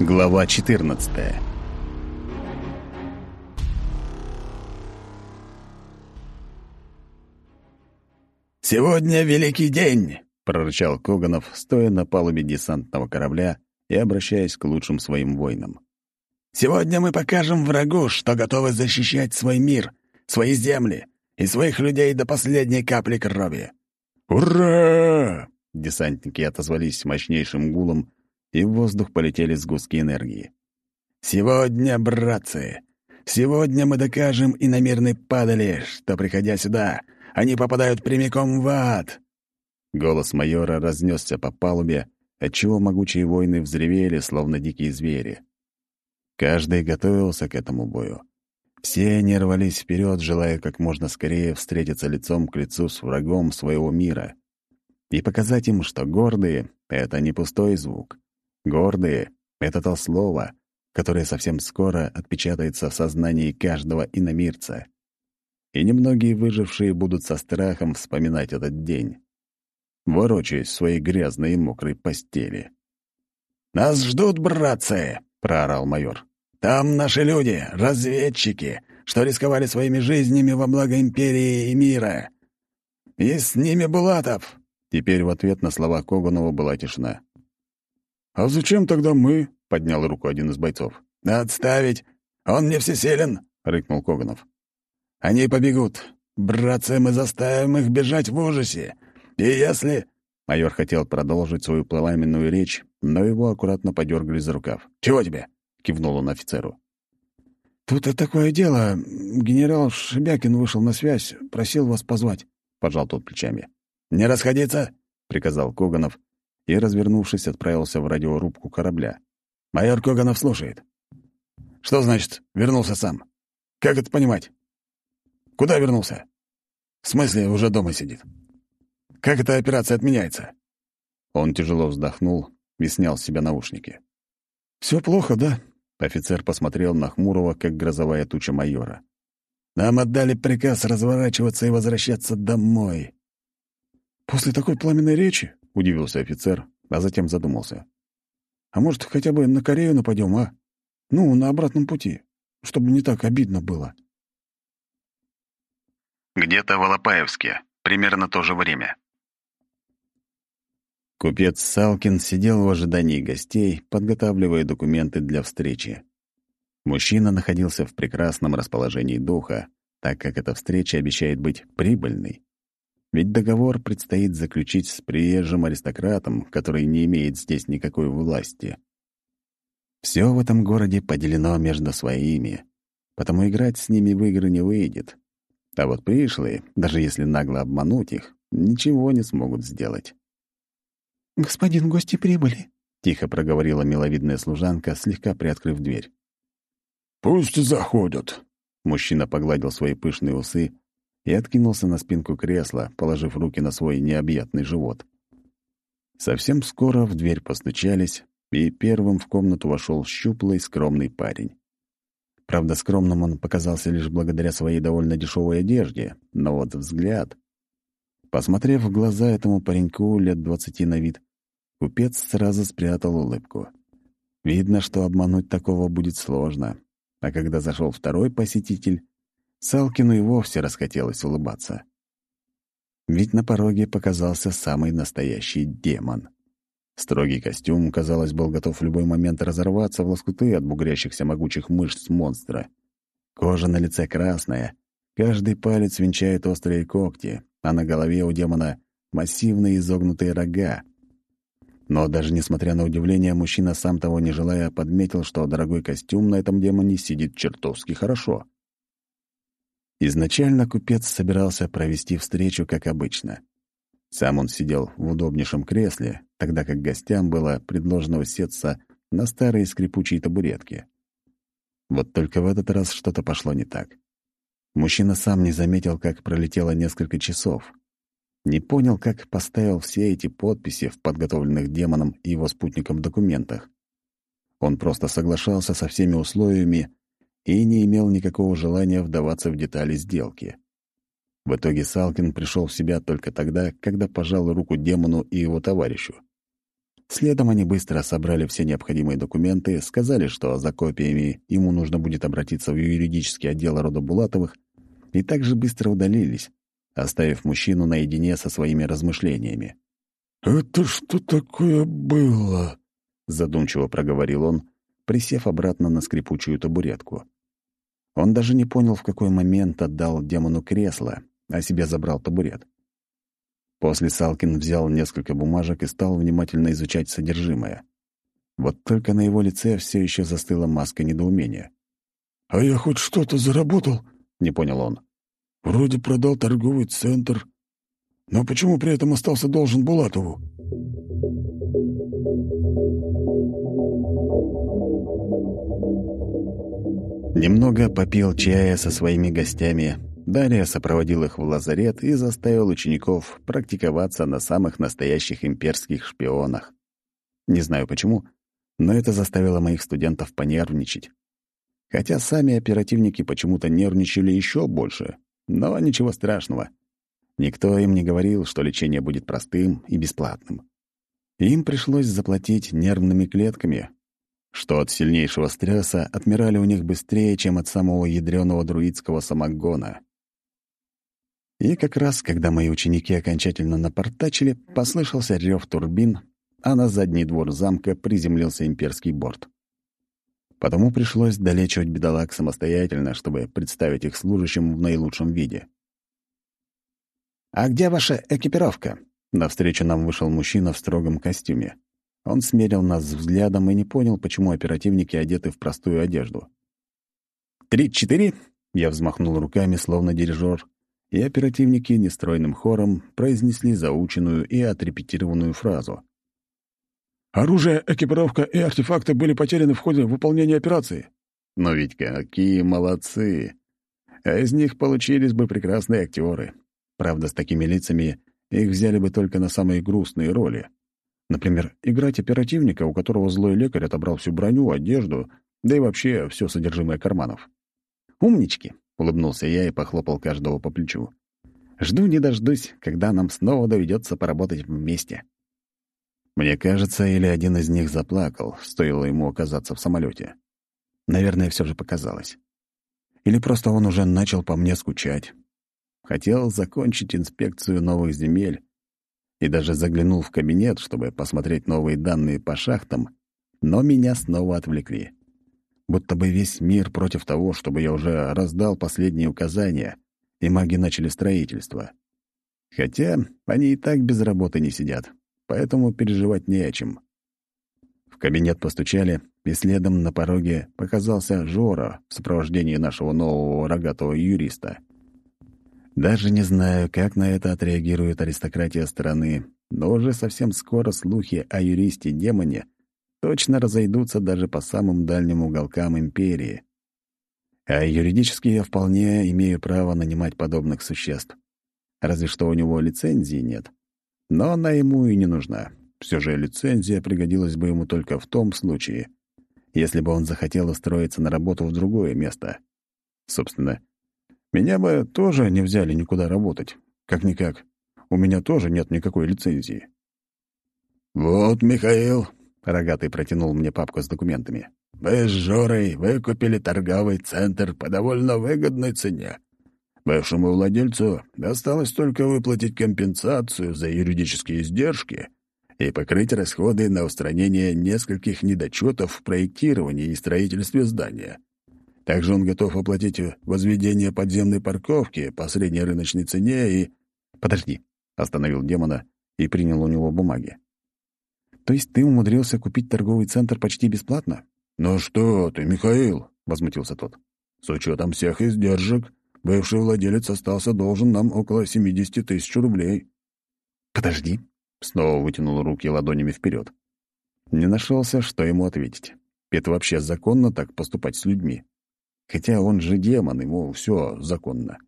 Глава 14 «Сегодня великий день!» — прорычал Коганов, стоя на палубе десантного корабля и обращаясь к лучшим своим воинам. «Сегодня мы покажем врагу, что готовы защищать свой мир, свои земли и своих людей до последней капли крови». «Ура!» — десантники отозвались мощнейшим гулом, и в воздух полетели сгустки энергии. «Сегодня, братцы, сегодня мы докажем иномирной падали, что, приходя сюда, они попадают прямиком в ад!» Голос майора разнесся по палубе, отчего могучие воины взревели, словно дикие звери. Каждый готовился к этому бою. Все они рвались вперед, желая как можно скорее встретиться лицом к лицу с врагом своего мира и показать им, что гордые — это не пустой звук. Гордые — это то слово, которое совсем скоро отпечатается в сознании каждого иномирца. И немногие выжившие будут со страхом вспоминать этот день, ворочаясь в своей грязной и мокрой постели. «Нас ждут, братцы!» — проорал майор. «Там наши люди, разведчики, что рисковали своими жизнями во благо империи и мира. И с ними Булатов!» Теперь в ответ на слова Коганова была тишина. «А зачем тогда мы?» — поднял руку один из бойцов. «Отставить! Он не всесилен!» — рыкнул Коганов. «Они побегут. Братцы, мы заставим их бежать в ужасе. И если...» Майор хотел продолжить свою пламенную речь, но его аккуратно подергали за рукав. «Чего тебе?» — кивнул он офицеру. «Тут и такое дело. Генерал Шебякин вышел на связь, просил вас позвать», — пожал тот плечами. «Не расходиться!» — приказал Коганов и, развернувшись, отправился в радиорубку корабля. «Майор Коганов слушает». «Что значит «вернулся сам»? Как это понимать? Куда вернулся?» «В смысле, уже дома сидит? Как эта операция отменяется?» Он тяжело вздохнул и снял с себя наушники. «Все плохо, да?» Офицер посмотрел на Хмурого, как грозовая туча майора. «Нам отдали приказ разворачиваться и возвращаться домой». «После такой пламенной речи?» — удивился офицер, а затем задумался. «А может, хотя бы на Корею нападем, а? Ну, на обратном пути, чтобы не так обидно было». Где-то в Алапаевске, примерно то же время. Купец Салкин сидел в ожидании гостей, подготавливая документы для встречи. Мужчина находился в прекрасном расположении духа, так как эта встреча обещает быть прибыльной. Ведь договор предстоит заключить с приезжим аристократом, который не имеет здесь никакой власти. Все в этом городе поделено между своими, потому играть с ними в игры не выйдет. А вот пришлые, даже если нагло обмануть их, ничего не смогут сделать. «Господин, гости прибыли», — тихо проговорила миловидная служанка, слегка приоткрыв дверь. «Пусть заходят», — мужчина погладил свои пышные усы и откинулся на спинку кресла, положив руки на свой необъятный живот. Совсем скоро в дверь постучались, и первым в комнату вошел щуплый, скромный парень. Правда, скромным он показался лишь благодаря своей довольно дешевой одежде, но вот взгляд... Посмотрев в глаза этому пареньку лет двадцати на вид, купец сразу спрятал улыбку. Видно, что обмануть такого будет сложно. А когда зашел второй посетитель, Салкину и вовсе расхотелось улыбаться. Ведь на пороге показался самый настоящий демон. Строгий костюм, казалось, был готов в любой момент разорваться в лоскуты от бугрящихся могучих мышц монстра. Кожа на лице красная, каждый палец венчает острые когти, а на голове у демона массивные изогнутые рога. Но даже несмотря на удивление, мужчина, сам того не желая, подметил, что дорогой костюм на этом демоне сидит чертовски хорошо. Изначально купец собирался провести встречу, как обычно. Сам он сидел в удобнейшем кресле, тогда как гостям было предложено усеться на старые скрипучие табуретки. Вот только в этот раз что-то пошло не так. Мужчина сам не заметил, как пролетело несколько часов. Не понял, как поставил все эти подписи в подготовленных демоном и его спутником документах. Он просто соглашался со всеми условиями и не имел никакого желания вдаваться в детали сделки. В итоге Салкин пришел в себя только тогда, когда пожал руку демону и его товарищу. Следом они быстро собрали все необходимые документы, сказали, что за копиями ему нужно будет обратиться в юридический отдел рода Булатовых, и также быстро удалились, оставив мужчину наедине со своими размышлениями. «Это что такое было?» — задумчиво проговорил он, присев обратно на скрипучую табуретку. Он даже не понял, в какой момент отдал демону кресло, а себе забрал табурет. После Салкин взял несколько бумажек и стал внимательно изучать содержимое. Вот только на его лице все еще застыла маска недоумения. «А я хоть что-то заработал?» — не понял он. «Вроде продал торговый центр. Но почему при этом остался должен Булатову?» Немного попил чая со своими гостями, Далее сопроводил их в лазарет и заставил учеников практиковаться на самых настоящих имперских шпионах. Не знаю почему, но это заставило моих студентов понервничать. Хотя сами оперативники почему-то нервничали еще больше. Но ничего страшного. Никто им не говорил, что лечение будет простым и бесплатным. Им пришлось заплатить нервными клетками, что от сильнейшего стресса отмирали у них быстрее, чем от самого ядреного друидского самогона. И как раз, когда мои ученики окончательно напортачили, послышался рев турбин, а на задний двор замка приземлился имперский борт. Потому пришлось долечивать бедолаг самостоятельно, чтобы представить их служащим в наилучшем виде. «А где ваша экипировка?» Навстречу нам вышел мужчина в строгом костюме. Он смерил нас взглядом и не понял, почему оперативники одеты в простую одежду. «Три-четыре?» — я взмахнул руками, словно дирижер, и оперативники нестройным хором произнесли заученную и отрепетированную фразу. «Оружие, экипировка и артефакты были потеряны в ходе выполнения операции». Но ведь какие молодцы! А из них получились бы прекрасные актеры. Правда, с такими лицами их взяли бы только на самые грустные роли. Например, играть оперативника, у которого злой лекарь отобрал всю броню, одежду, да и вообще все содержимое карманов. Умнички! — улыбнулся я и похлопал каждого по плечу. «Жду не дождусь, когда нам снова доведется поработать вместе». Мне кажется, или один из них заплакал, стоило ему оказаться в самолете. Наверное, все же показалось. Или просто он уже начал по мне скучать. Хотел закончить инспекцию новых земель и даже заглянул в кабинет, чтобы посмотреть новые данные по шахтам, но меня снова отвлекли будто бы весь мир против того, чтобы я уже раздал последние указания, и маги начали строительство. Хотя они и так без работы не сидят, поэтому переживать не о чем. В кабинет постучали, и следом на пороге показался Жора в сопровождении нашего нового рогатого юриста. Даже не знаю, как на это отреагирует аристократия страны, но уже совсем скоро слухи о юристе-демоне точно разойдутся даже по самым дальним уголкам империи. А юридически я вполне имею право нанимать подобных существ. Разве что у него лицензии нет. Но она ему и не нужна. Все же лицензия пригодилась бы ему только в том случае, если бы он захотел устроиться на работу в другое место. Собственно, меня бы тоже не взяли никуда работать. Как-никак, у меня тоже нет никакой лицензии. «Вот, Михаил, Рогатый протянул мне папку с документами. «Мы с Жорой выкупили торговый центр по довольно выгодной цене. Бывшему владельцу осталось только выплатить компенсацию за юридические издержки и покрыть расходы на устранение нескольких недочетов в проектировании и строительстве здания. Также он готов оплатить возведение подземной парковки по средней рыночной цене и... «Подожди», — остановил демона и принял у него бумаги. То есть ты умудрился купить торговый центр почти бесплатно? «Ну что ты, Михаил?» — возмутился тот. «С учетом всех издержек, бывший владелец остался должен нам около 70 тысяч рублей». «Подожди», — снова вытянул руки ладонями вперед. Не нашелся, что ему ответить. Это вообще законно так поступать с людьми? Хотя он же демон, ему все законно.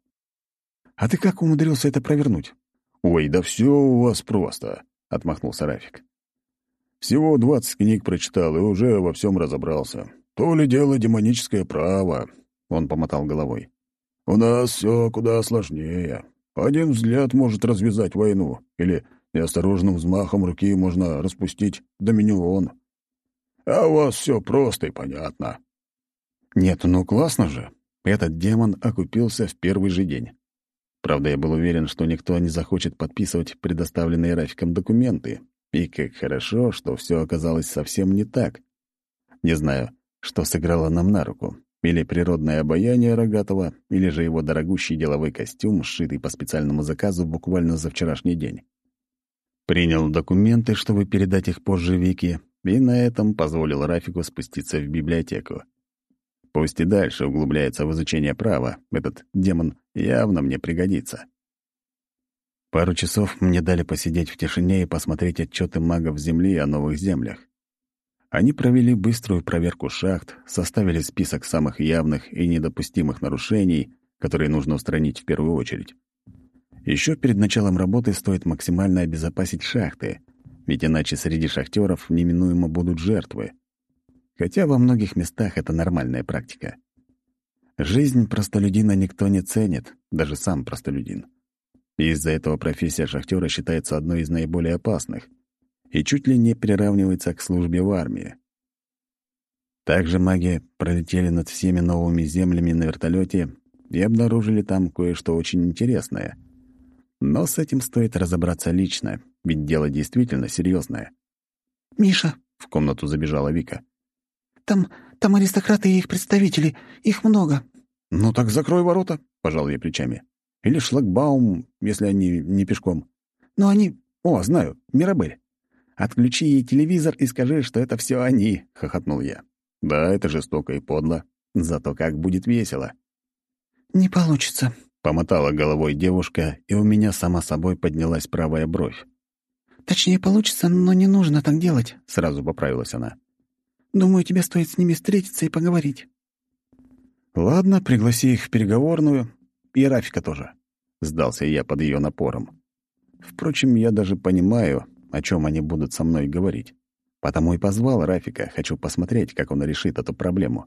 «А ты как умудрился это провернуть?» «Ой, да все у вас просто», — отмахнулся Рафик. Всего двадцать книг прочитал и уже во всем разобрался. То ли дело демоническое право, — он помотал головой. У нас все куда сложнее. Один взгляд может развязать войну или и осторожным взмахом руки можно распустить доминион. А у вас все просто и понятно». «Нет, ну классно же. Этот демон окупился в первый же день. Правда, я был уверен, что никто не захочет подписывать предоставленные Рафиком документы. И как хорошо, что все оказалось совсем не так. Не знаю, что сыграло нам на руку. Или природное обаяние Рогатого, или же его дорогущий деловой костюм, сшитый по специальному заказу буквально за вчерашний день. Принял документы, чтобы передать их позже Вике, и на этом позволил Рафику спуститься в библиотеку. Пусть и дальше углубляется в изучение права, этот демон явно мне пригодится. Пару часов мне дали посидеть в тишине и посмотреть отчеты магов Земли о новых землях. Они провели быструю проверку шахт, составили список самых явных и недопустимых нарушений, которые нужно устранить в первую очередь. Еще перед началом работы стоит максимально обезопасить шахты, ведь иначе среди шахтеров неминуемо будут жертвы. Хотя во многих местах это нормальная практика. Жизнь простолюдина никто не ценит, даже сам простолюдин. И из-за этого профессия шахтера считается одной из наиболее опасных и чуть ли не приравнивается к службе в армии. Также маги пролетели над всеми новыми землями на вертолете и обнаружили там кое-что очень интересное. Но с этим стоит разобраться лично, ведь дело действительно серьезное. «Миша!» — в комнату забежала Вика. «Там, там аристократы и их представители. Их много». «Ну так закрой ворота», — пожал я плечами. «Или шлагбаум, если они не пешком». «Но они...» «О, знаю, Мирабель. Отключи ей телевизор и скажи, что это все они», — хохотнул я. «Да, это жестоко и подло. Зато как будет весело». «Не получится», — помотала головой девушка, и у меня сама собой поднялась правая бровь. «Точнее, получится, но не нужно так делать», — сразу поправилась она. «Думаю, тебе стоит с ними встретиться и поговорить». «Ладно, пригласи их в переговорную. И Рафика тоже», — сдался я под ее напором. Впрочем, я даже понимаю, о чем они будут со мной говорить. Потому и позвал Рафика, хочу посмотреть, как он решит эту проблему.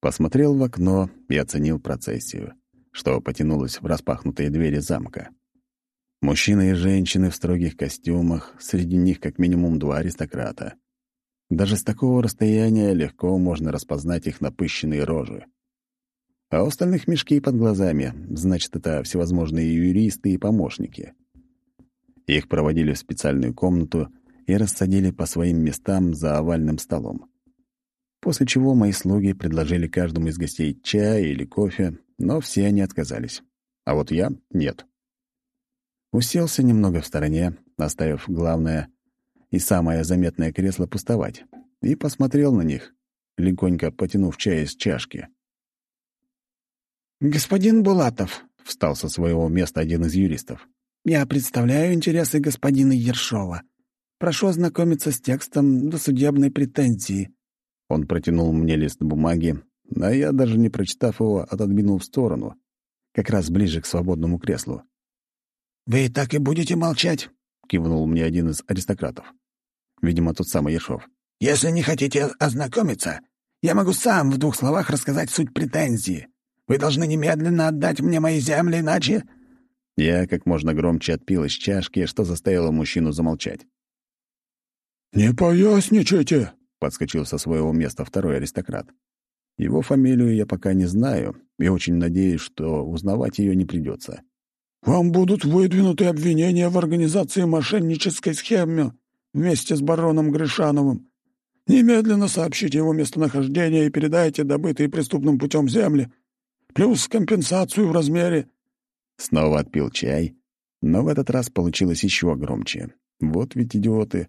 Посмотрел в окно и оценил процессию, что потянулось в распахнутые двери замка. Мужчины и женщины в строгих костюмах, среди них как минимум два аристократа. Даже с такого расстояния легко можно распознать их напыщенные рожи. А у остальных мешки под глазами, значит, это всевозможные юристы и помощники. Их проводили в специальную комнату и рассадили по своим местам за овальным столом. После чего мои слуги предложили каждому из гостей чай или кофе, но все они отказались. А вот я — нет. Уселся немного в стороне, оставив главное и самое заметное кресло пустовать, и посмотрел на них, легонько потянув чай из чашки. «Господин Булатов», — встал со своего места один из юристов, «я представляю интересы господина Ершова. Прошу ознакомиться с текстом досудебной претензии». Он протянул мне лист бумаги, а я, даже не прочитав его, отодвинул в сторону, как раз ближе к свободному креслу. «Вы так и будете молчать?» — кивнул мне один из аристократов. Видимо, тот самый Ершов. «Если не хотите ознакомиться, я могу сам в двух словах рассказать суть претензии. Вы должны немедленно отдать мне мои земли, иначе...» Я как можно громче отпил из чашки, что заставило мужчину замолчать. «Не поясничайте!» — подскочил со своего места второй аристократ. Его фамилию я пока не знаю и очень надеюсь, что узнавать ее не придется. «Вам будут выдвинуты обвинения в организации мошеннической схемы вместе с бароном Гришановым. Немедленно сообщите его местонахождение и передайте добытые преступным путем земли, плюс компенсацию в размере...» Снова отпил чай, но в этот раз получилось еще громче. Вот ведь идиоты.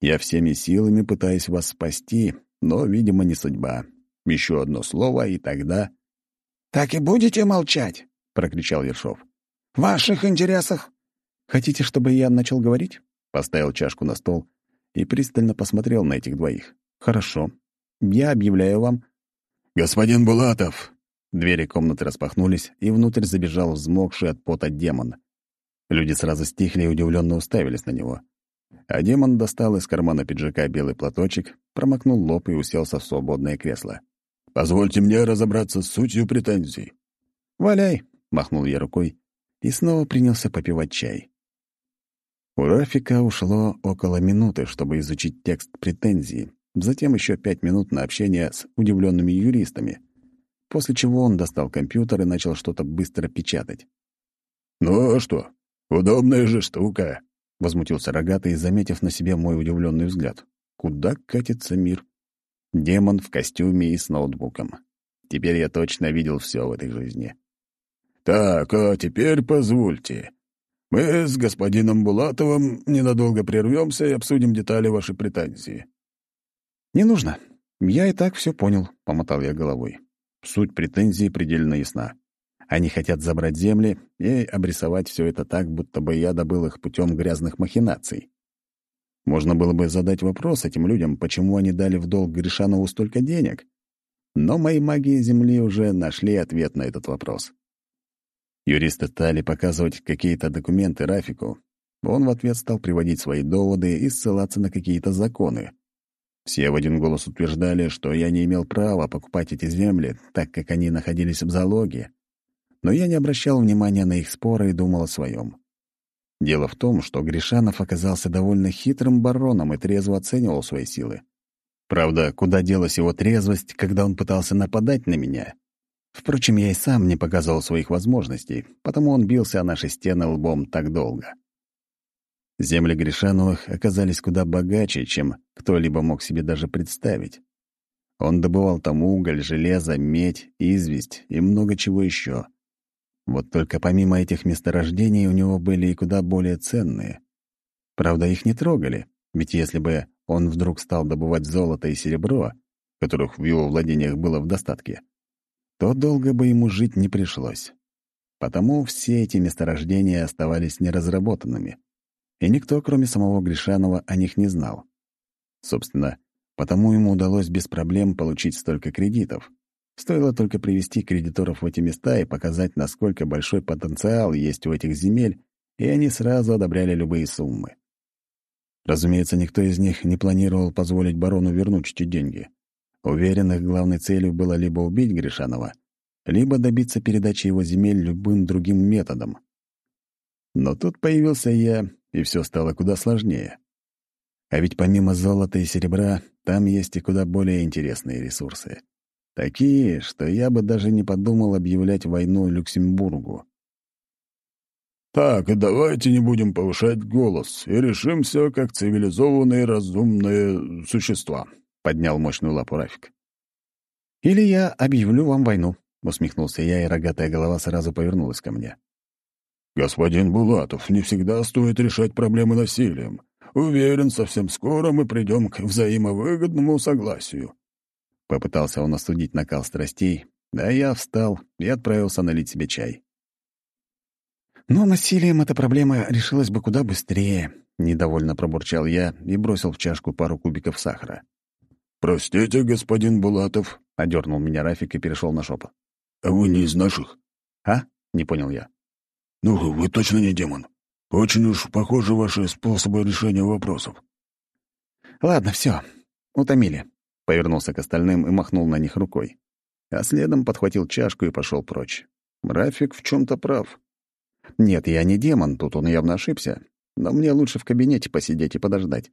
Я всеми силами пытаюсь вас спасти, но, видимо, не судьба. Еще одно слово, и тогда... «Так и будете молчать?» — прокричал Ершов. «В ваших интересах...» «Хотите, чтобы я начал говорить?» Поставил чашку на стол и пристально посмотрел на этих двоих. «Хорошо. Я объявляю вам...» «Господин Булатов!» Двери комнаты распахнулись, и внутрь забежал взмокший от пота демон. Люди сразу стихли и удивленно уставились на него. А демон достал из кармана пиджака белый платочек, промокнул лоб и уселся в свободное кресло. «Позвольте мне разобраться с сутью претензий». «Валяй!» — махнул я рукой и снова принялся попивать чай. У Рафика ушло около минуты, чтобы изучить текст претензии, затем еще пять минут на общение с удивленными юристами, после чего он достал компьютер и начал что-то быстро печатать. «Ну а что? Удобная же штука!» — возмутился рогатый, заметив на себе мой удивленный взгляд. «Куда катится мир?» Демон в костюме и с ноутбуком. Теперь я точно видел все в этой жизни. «Так, а теперь позвольте. Мы с господином Булатовым ненадолго прервемся и обсудим детали вашей претензии». «Не нужно. Я и так все понял», — помотал я головой. Суть претензии предельно ясна. Они хотят забрать земли и обрисовать все это так, будто бы я добыл их путем грязных махинаций. Можно было бы задать вопрос этим людям, почему они дали в долг Гришанову столько денег. Но мои маги Земли уже нашли ответ на этот вопрос. Юристы стали показывать какие-то документы Рафику. Он в ответ стал приводить свои доводы и ссылаться на какие-то законы. Все в один голос утверждали, что я не имел права покупать эти земли, так как они находились в залоге, но я не обращал внимания на их споры и думал о своем. Дело в том, что Гришанов оказался довольно хитрым бароном и трезво оценивал свои силы. Правда, куда делась его трезвость, когда он пытался нападать на меня? Впрочем, я и сам не показывал своих возможностей, потому он бился о наши стены лбом так долго. Земли Гришановых оказались куда богаче, чем кто-либо мог себе даже представить. Он добывал там уголь, железо, медь, известь и много чего еще — вот только помимо этих месторождений у него были и куда более ценные. Правда, их не трогали, ведь если бы он вдруг стал добывать золото и серебро, которых в его владениях было в достатке, то долго бы ему жить не пришлось. Потому все эти месторождения оставались неразработанными, и никто, кроме самого Гришанова, о них не знал. Собственно, потому ему удалось без проблем получить столько кредитов. Стоило только привести кредиторов в эти места и показать, насколько большой потенциал есть у этих земель, и они сразу одобряли любые суммы. Разумеется, никто из них не планировал позволить барону вернуть эти деньги. Уверен, их главной целью было либо убить Гришанова, либо добиться передачи его земель любым другим методом. Но тут появился я, и все стало куда сложнее. А ведь помимо золота и серебра, там есть и куда более интересные ресурсы. Такие, что я бы даже не подумал объявлять войну Люксембургу. «Так, давайте не будем повышать голос и решим все как цивилизованные разумные существа», — поднял мощную лапу Рафик. «Или я объявлю вам войну», — усмехнулся я, и рогатая голова сразу повернулась ко мне. «Господин Булатов, не всегда стоит решать проблемы насилием. Уверен, совсем скоро мы придем к взаимовыгодному согласию», Попытался он остудить накал страстей, да я встал и отправился налить себе чай. «Но насилием эта проблема решилась бы куда быстрее», — недовольно пробурчал я и бросил в чашку пару кубиков сахара. «Простите, господин Булатов», — одернул меня Рафик и перешел на шепот. «А вы не из наших?» «А?» — не понял я. «Ну, вы точно не демон. Очень уж похожи ваши способы решения вопросов». «Ладно, все. Утомили повернулся к остальным и махнул на них рукой. А следом подхватил чашку и пошел прочь. Рафик в чем то прав. Нет, я не демон, тут он явно ошибся. Но мне лучше в кабинете посидеть и подождать.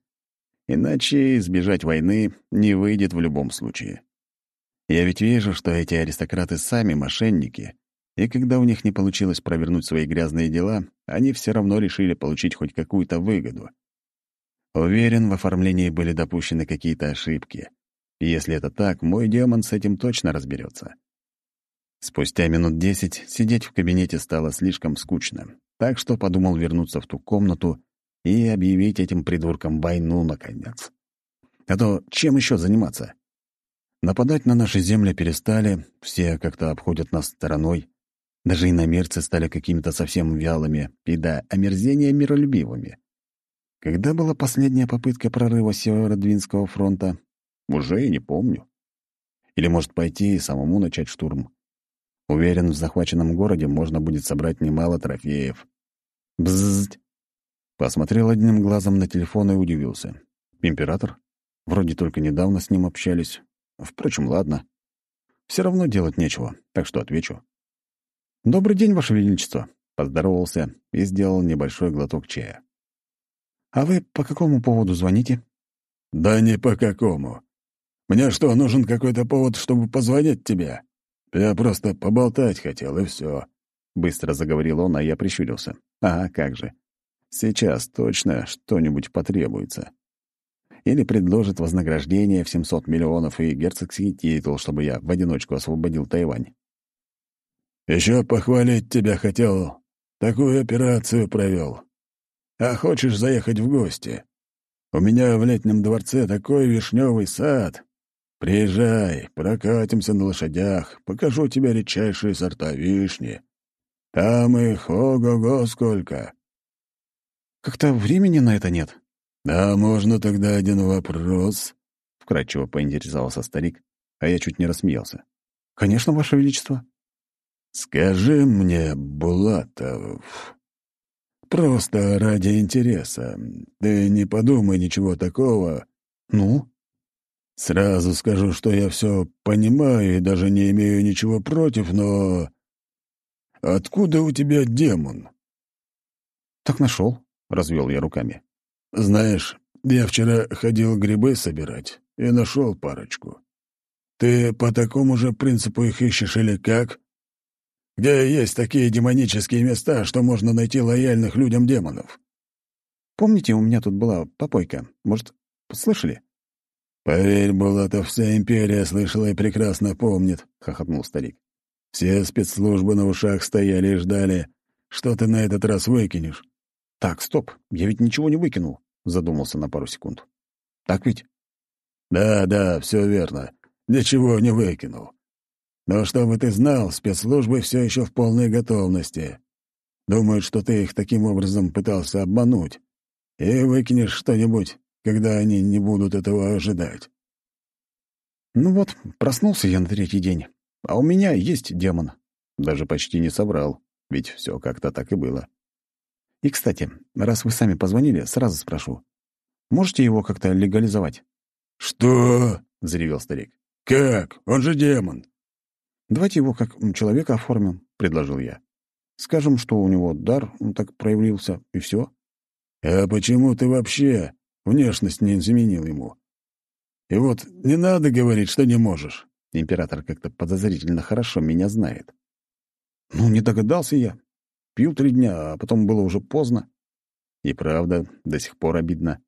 Иначе избежать войны не выйдет в любом случае. Я ведь вижу, что эти аристократы сами мошенники, и когда у них не получилось провернуть свои грязные дела, они все равно решили получить хоть какую-то выгоду. Уверен, в оформлении были допущены какие-то ошибки. Если это так, мой демон с этим точно разберется. Спустя минут десять сидеть в кабинете стало слишком скучно, так что подумал вернуться в ту комнату и объявить этим придуркам войну, наконец. А то чем еще заниматься? Нападать на наши земли перестали, все как-то обходят нас стороной. Даже иномерцы стали какими-то совсем вялыми и до омерзения миролюбивыми. Когда была последняя попытка прорыва Северодвинского фронта, уже и не помню. Или, может, пойти и самому начать штурм. Уверен, в захваченном городе можно будет собрать немало трофеев. Бзззть. Посмотрел одним глазом на телефон и удивился. Император? Вроде только недавно с ним общались. Впрочем, ладно. Все равно делать нечего, так что отвечу. «Добрый день, Ваше Величество!» Поздоровался и сделал небольшой глоток чая. «А вы по какому поводу звоните?» «Да не по какому. Мне что, нужен какой-то повод, чтобы позвонить тебе? Я просто поболтать хотел, и все. Быстро заговорил он, а я прищурился. «А как же. Сейчас точно что-нибудь потребуется. Или предложит вознаграждение в 700 миллионов и герцогский титул, чтобы я в одиночку освободил Тайвань. Еще похвалить тебя хотел. Такую операцию провел. А хочешь заехать в гости? У меня в летнем дворце такой вишневый сад. Приезжай, прокатимся на лошадях, покажу тебе редчайшие сорта вишни. Там их ого-го сколько. Как-то времени на это нет. «А можно тогда один вопрос?» — вкратчиво поинтересовался старик, а я чуть не рассмеялся. «Конечно, Ваше Величество». «Скажи мне, Булатов, просто ради интереса, ты не подумай ничего такого». «Ну?» «Сразу скажу, что я все понимаю и даже не имею ничего против, но... Откуда у тебя демон?» «Так нашел», — развел я руками. Знаешь, я вчера ходил грибы собирать и нашел парочку. Ты по такому же принципу их ищешь или как? Где есть такие демонические места, что можно найти лояльных людям демонов? Помните, у меня тут была попойка? Может, слышали? «Поверь, Булатов, вся империя слышала и прекрасно помнит», — хохотнул старик. «Все спецслужбы на ушах стояли и ждали, что ты на этот раз выкинешь. «Так, стоп, я ведь ничего не выкинул», — задумался на пару секунд. «Так ведь?» «Да, да, все верно. Ничего не выкинул. Но чтобы ты знал, спецслужбы все еще в полной готовности. Думают, что ты их таким образом пытался обмануть. И выкинешь что-нибудь, когда они не будут этого ожидать». «Ну вот, проснулся я на третий день, а у меня есть демон». Даже почти не соврал, ведь все как-то так и было. И, кстати, раз вы сами позвонили, сразу спрошу. Можете его как-то легализовать?» «Что?» — заревел старик. «Как? Он же демон!» «Давайте его как человека оформим», — предложил я. «Скажем, что у него дар он так проявился, и все. «А почему ты вообще внешность не заменил ему? И вот не надо говорить, что не можешь». Император как-то подозрительно хорошо меня знает. «Ну, не догадался я. Пил три дня, а потом было уже поздно. И правда, до сих пор обидно.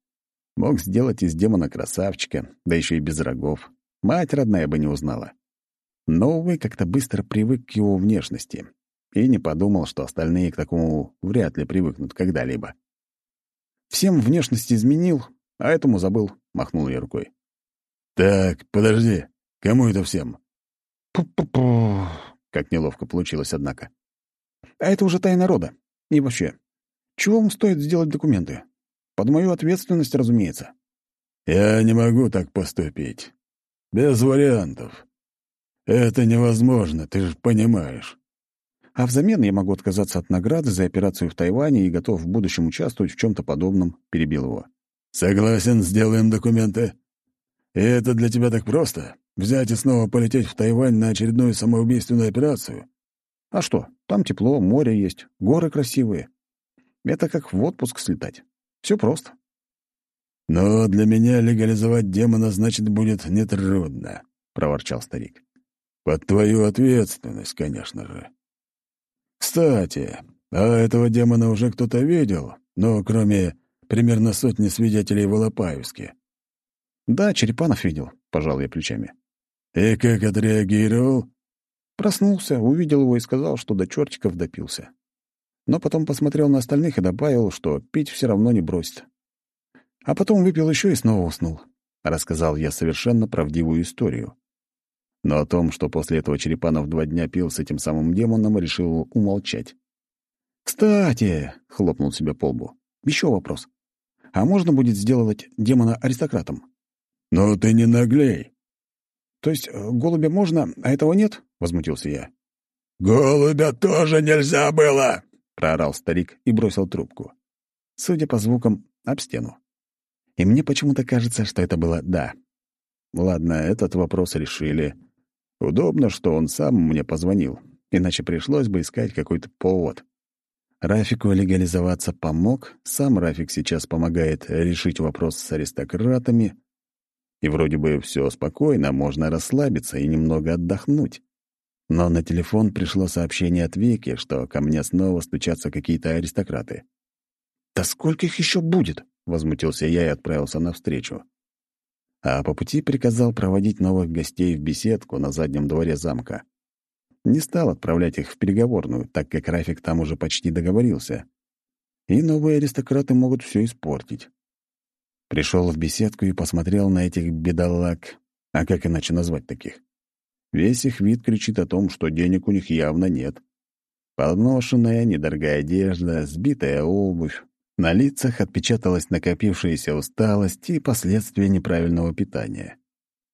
Мог сделать из демона красавчика, да еще и без рогов. Мать родная бы не узнала. Но, увы, как-то быстро привык к его внешности и не подумал, что остальные к такому вряд ли привыкнут когда-либо. «Всем внешность изменил, а этому забыл», — махнул я рукой. «Так, подожди. Кому это всем?» «Пу-пу-пу», — как неловко получилось, однако. А это уже тайна рода. И вообще, чего вам стоит сделать документы? Под мою ответственность, разумеется. Я не могу так поступить. Без вариантов. Это невозможно, ты же понимаешь. А взамен я могу отказаться от награды за операцию в Тайване и готов в будущем участвовать в чем-то подобном, перебил его. Согласен, сделаем документы. И это для тебя так просто? Взять и снова полететь в Тайвань на очередную самоубийственную операцию? А что, там тепло, море есть, горы красивые. Это как в отпуск слетать. Все просто. «Но для меня легализовать демона, значит, будет нетрудно», — проворчал старик. «Под твою ответственность, конечно же. Кстати, а этого демона уже кто-то видел, но кроме примерно сотни свидетелей в Алапаевске». «Да, Черепанов видел», — пожал я плечами. «И как отреагировал?» Проснулся, увидел его и сказал, что до чертиков допился. Но потом посмотрел на остальных и добавил, что пить все равно не бросит. А потом выпил еще и снова уснул. Рассказал я совершенно правдивую историю. Но о том, что после этого Черепанов два дня пил с этим самым демоном, решил умолчать. «Кстати», — хлопнул себя по лбу, — «еще вопрос. А можно будет сделать демона аристократом?» «Ну ты не наглей», «То есть э, голубя можно, а этого нет?» — возмутился я. «Голубя тоже нельзя было!» — проорал старик и бросил трубку. Судя по звукам, об стену. И мне почему-то кажется, что это было «да». Ладно, этот вопрос решили. Удобно, что он сам мне позвонил, иначе пришлось бы искать какой-то повод. Рафику легализоваться помог, сам Рафик сейчас помогает решить вопрос с аристократами, и вроде бы все спокойно, можно расслабиться и немного отдохнуть. Но на телефон пришло сообщение от Вики, что ко мне снова стучатся какие-то аристократы. «Да сколько их еще будет?» — возмутился я и отправился навстречу. А по пути приказал проводить новых гостей в беседку на заднем дворе замка. Не стал отправлять их в переговорную, так как Рафик там уже почти договорился. И новые аристократы могут все испортить. Пришел в беседку и посмотрел на этих бедолаг. А как иначе назвать таких? Весь их вид кричит о том, что денег у них явно нет. Подношенная, недорогая одежда, сбитая обувь. На лицах отпечаталась накопившаяся усталость и последствия неправильного питания.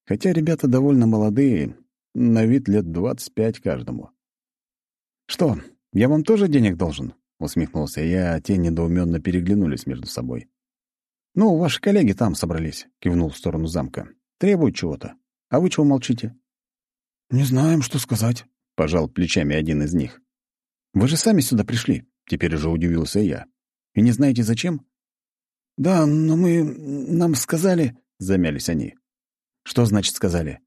Хотя ребята довольно молодые, на вид лет двадцать пять каждому. «Что, я вам тоже денег должен?» — усмехнулся я, а те недоуменно переглянулись между собой. «Ну, ваши коллеги там собрались», — кивнул в сторону замка. «Требуют чего-то. А вы чего молчите?» «Не знаем, что сказать», — пожал плечами один из них. «Вы же сами сюда пришли», — теперь уже удивился я. «И не знаете, зачем?» «Да, но мы... нам сказали...» — замялись они. «Что значит сказали?»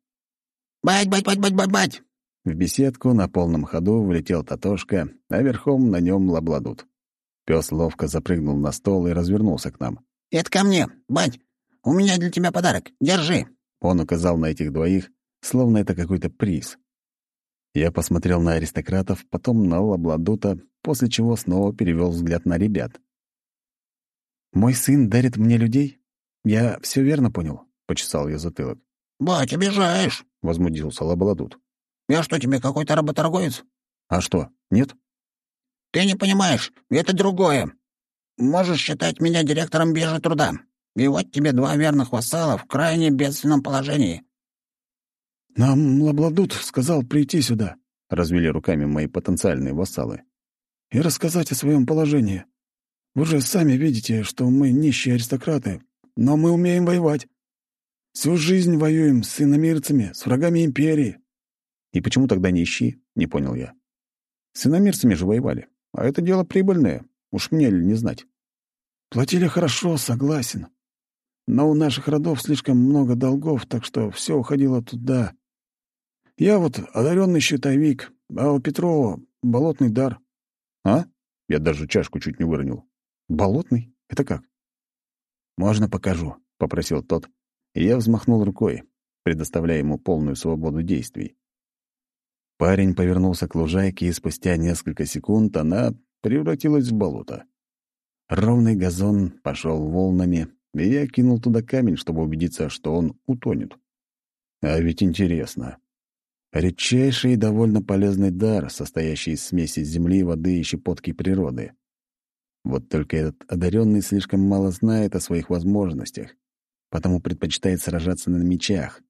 «Бать, бать, бать, бать, бать, бать!» В беседку на полном ходу влетел Татошка, а верхом на нем лабладут. Пес ловко запрыгнул на стол и развернулся к нам. «Это ко мне, бать! У меня для тебя подарок. Держи!» Он указал на этих двоих, словно это какой-то приз. Я посмотрел на аристократов, потом на лабладута, после чего снова перевел взгляд на ребят. «Мой сын дарит мне людей? Я все верно понял?» — почесал я затылок. «Бать, обижаешь!» — возмутился Лабаладут. «Я что, тебе какой-то работорговец?» «А что, нет?» «Ты не понимаешь, это другое. Можешь считать меня директором биржи труда. И вот тебе два верных вассала в крайне бедственном положении». «Нам Лабладут сказал прийти сюда», — развели руками мои потенциальные вассалы. «И рассказать о своем положении. Вы же сами видите, что мы нищие аристократы, но мы умеем воевать. Всю жизнь воюем с иномирцами, с врагами империи». «И почему тогда не ищи?» — не понял я. «С иномирцами же воевали. А это дело прибыльное. Уж мне ли не знать?» «Платили хорошо, согласен. Но у наших родов слишком много долгов, так что все уходило туда. Я вот одаренный щитовик, а у Петрова — болотный дар». «А?» — я даже чашку чуть не выронил. «Болотный? Это как?» «Можно покажу», — попросил тот, и я взмахнул рукой, предоставляя ему полную свободу действий. Парень повернулся к лужайке, и спустя несколько секунд она превратилась в болото. Ровный газон пошел волнами, и я кинул туда камень, чтобы убедиться, что он утонет. А ведь интересно. Редчайший и довольно полезный дар, состоящий из смеси земли, воды и щепотки природы. Вот только этот одаренный слишком мало знает о своих возможностях потому предпочитает сражаться на мечах,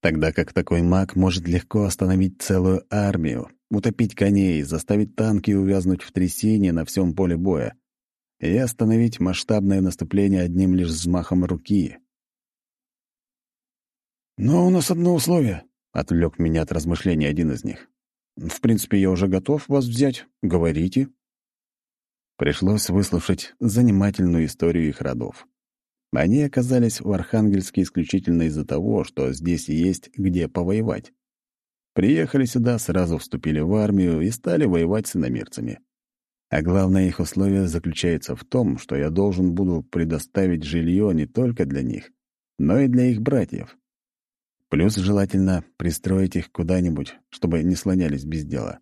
тогда как такой маг может легко остановить целую армию, утопить коней, заставить танки увязнуть в трясине на всем поле боя и остановить масштабное наступление одним лишь взмахом руки. «Но у нас одно условие», — отвлек меня от размышлений один из них. «В принципе, я уже готов вас взять. Говорите». Пришлось выслушать занимательную историю их родов. Они оказались в Архангельске исключительно из-за того, что здесь есть где повоевать. Приехали сюда, сразу вступили в армию и стали воевать с иномерцами. А главное их условие заключается в том, что я должен буду предоставить жилье не только для них, но и для их братьев. Плюс желательно пристроить их куда-нибудь, чтобы не слонялись без дела.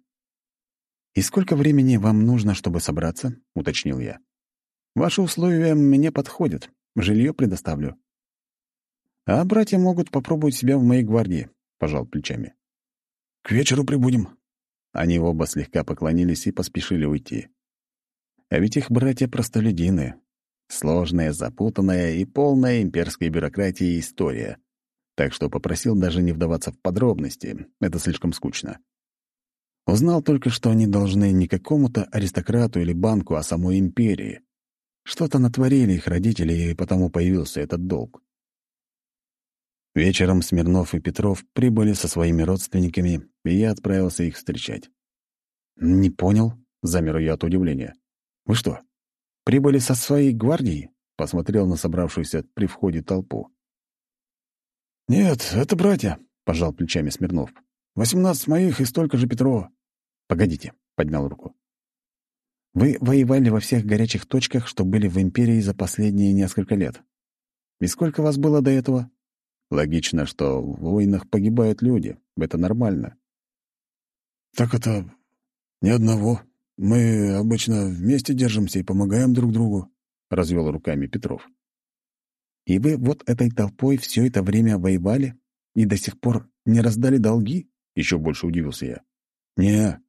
«И сколько времени вам нужно, чтобы собраться?» — уточнил я. «Ваши условия мне подходят, Жилье предоставлю. А братья могут попробовать себя в моей гвардии, — пожал плечами. К вечеру прибудем. Они оба слегка поклонились и поспешили уйти. А ведь их братья простолюдины. Сложная, запутанная и полная имперской бюрократии история. Так что попросил даже не вдаваться в подробности, это слишком скучно. Узнал только, что они должны не какому-то аристократу или банку, а самой империи. Что-то натворили их родители, и потому появился этот долг. Вечером Смирнов и Петров прибыли со своими родственниками, и я отправился их встречать. «Не понял», — замер я от удивления. «Вы что, прибыли со своей гвардией?» — посмотрел на собравшуюся при входе толпу. «Нет, это братья», — пожал плечами Смирнов. «Восемнадцать моих и столько же Петрова». «Погодите», — поднял руку. «Вы воевали во всех горячих точках, что были в Империи за последние несколько лет. И сколько вас было до этого?» Логично, что в войнах погибают люди. Это нормально. «Так это ни одного. Мы обычно вместе держимся и помогаем друг другу», — развел руками Петров. «И вы вот этой толпой все это время воевали и до сих пор не раздали долги?» — еще больше удивился я. «Не».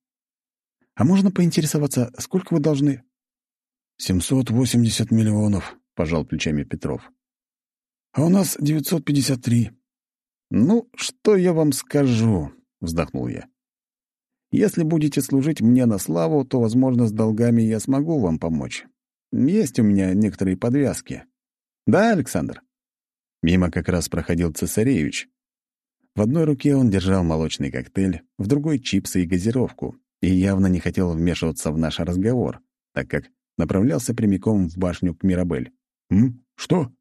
«А можно поинтересоваться, сколько вы должны?» «Семьсот восемьдесят миллионов», — пожал плечами Петров. «А у нас девятьсот пятьдесят три». «Ну, что я вам скажу?» — вздохнул я. «Если будете служить мне на славу, то, возможно, с долгами я смогу вам помочь. Есть у меня некоторые подвязки. Да, Александр?» Мимо как раз проходил цесаревич. В одной руке он держал молочный коктейль, в другой — чипсы и газировку, и явно не хотел вмешиваться в наш разговор, так как направлялся прямиком в башню к Мирабель. «М? Что?»